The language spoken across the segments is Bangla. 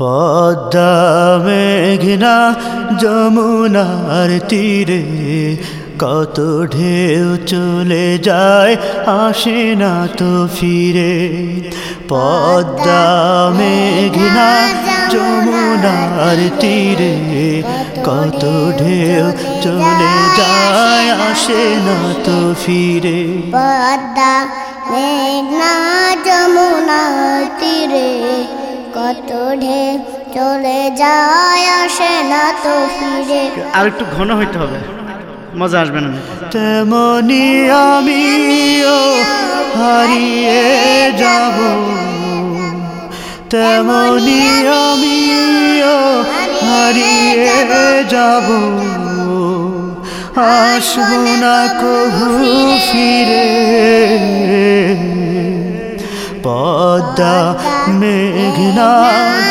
পদ্মা মেঘনা যমুনার তীরে কত ঢেউ চলে যায়, আসে না তো ফিরে। পদ্মা মেঘনা যমুনার তীরে কত ঢেউ চলে যায়, আসে না তো ফিরে। পদ্মা মেঘনা যমুনা তীরে কত ঢে চলে যায় আসে না তো ফিরে। আর একটু ঘন হইতে হবে মজা আসবে না। তেমনি আমিও হারিয়ে যাব। তেমনি আমিও হারিয়ে যাব। আসব না কহু ফিরে। পদ্মা মেঘনা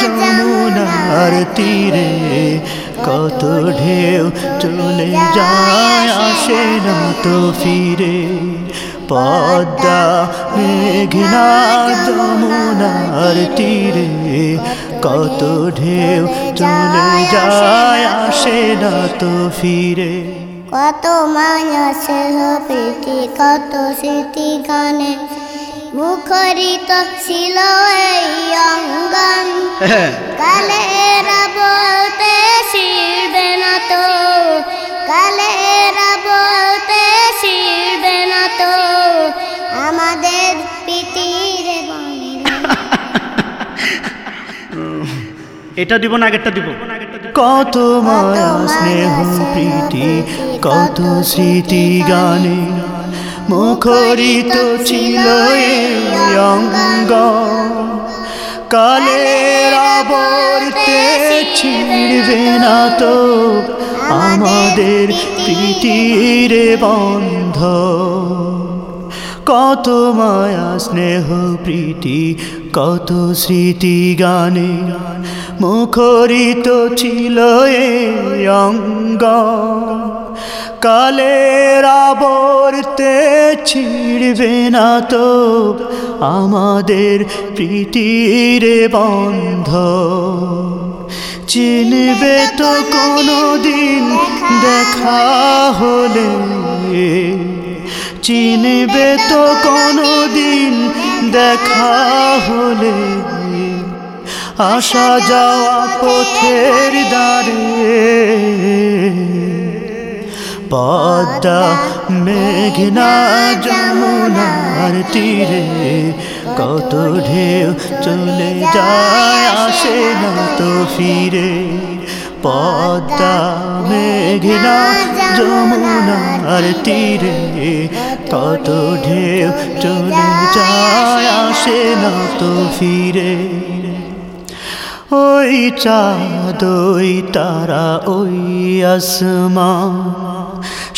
যমুনার তীরে কত ঢেউ চলে যায় আসে না তো ফিরে। পদ্মা মেঘনা যমুনার তীরে কত ঢেউ চলে যায় আসে না তো ফিরে। কত মানুষ প্রীতি কত স্মৃতি গানে মুখরিত ছিল এই অঙ্গন। কালেরা বলতে শিরবে না তো। কালেরা বলতে শিরবে না তো। আমাদের পিতির এটা দিব না আগেরটা দিব। কত মায়া স্নেহ প্রীতি কত স্মৃতি গানে। মুখরিত ছিল অঙ্গ। কালের আবর্তে ছিড়বে না তো আমাদের প্রীতির বন্ধ। কত মায়া, স্নেহ, প্রীতি, কত স্মৃতি গানে মুখরিত ছিল এই অঙ্গ। কালের আবর্তে ছিড়বে না তো আমাদের প্রীতির বন্ধ। চিনবে তো কোনো দিন দেখা হলে, চিনবে তো কোনো দিন দেখা হলে। আসা যাওয়া পথের দ্বারে পদ্মা, মেঘনা, যমুনার তীরে কত ঢেউ চলে যায় আসে না তো ফিরে। পদ্মা, মেঘনা, যমুনার তীরে কত ঢেউ চলে যায় আসে না তো ফিরে। ওই চাঁদ ওই তারা ওই আসমা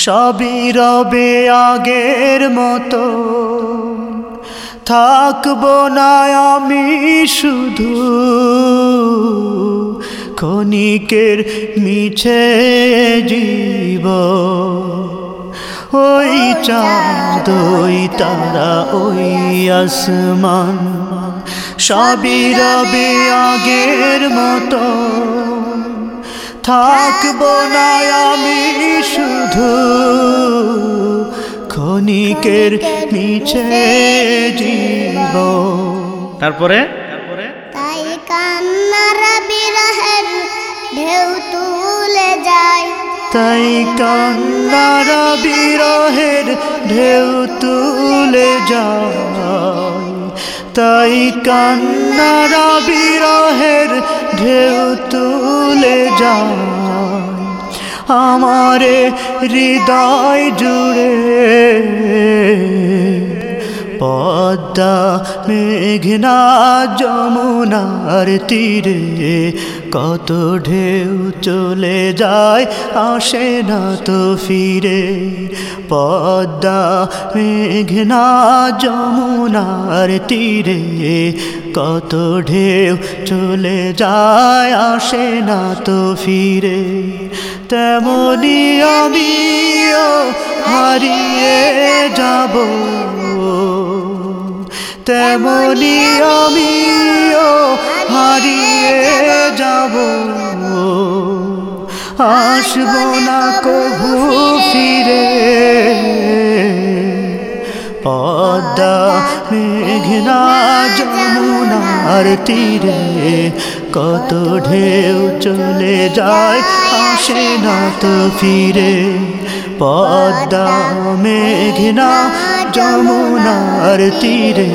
সবই রবে আগের মতো। থাকব না আমি শুধু ক্ষণিকের মিছে জীব। ওই চাঁদ ওই তারা ওই আসমান সবই রবে আগের মতো। থাকব না আমি শুধু ক্ষণিকের মিছে জীব। তারপরে? তাই কান্নারা বিরহের ঢেউ তুলে যায়। তাই কান্নারা বিরহের ঢেউ তুলে যায়। তাই কান্নারা বিরহের ঢেউ তুলে যায়। আমারে হৃদয় জুড়ে। পদ্মা মেঘনা যমুনার তীরে কত ঢেউ চলে যায়, আসে না তো ফিরে। পদ্মা মেঘনা যমুনার তীরে কত ঢেউ চলে যায়, আসে না তো ফিরে। তেমনি আমিও হারিয়ে যাব। তেমনি আমিও হারিয়ে যাব। আসব না কভু ফিরে। পদ্মা মেঘনা যমুনার তীরে কত ঢেউ চলে যায়, আসে না তো ফিরে। পদ্মা মেঘনা যমুনার তীরে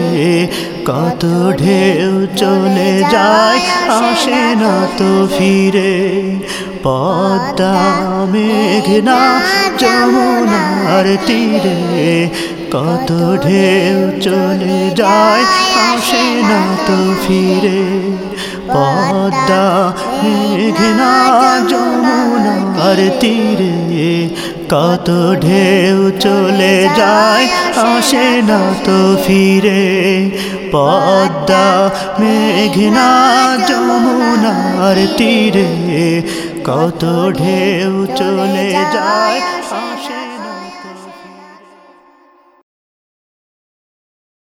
কত ঢেউ চলে যায়, আসে না তো ফিরে। পদ্মা মেঘনা যমুনার তীরে কত ঢেউ চলে যায়, আসে না তো ফিরে। পদ্মা মেঘনা যমুনার তীরে কত ঢেউ চলে যায়, আসে না তো ফিরে। পদ্মা, মেঘনা, যমুনার তীরে কত ঢেউ চলে যায়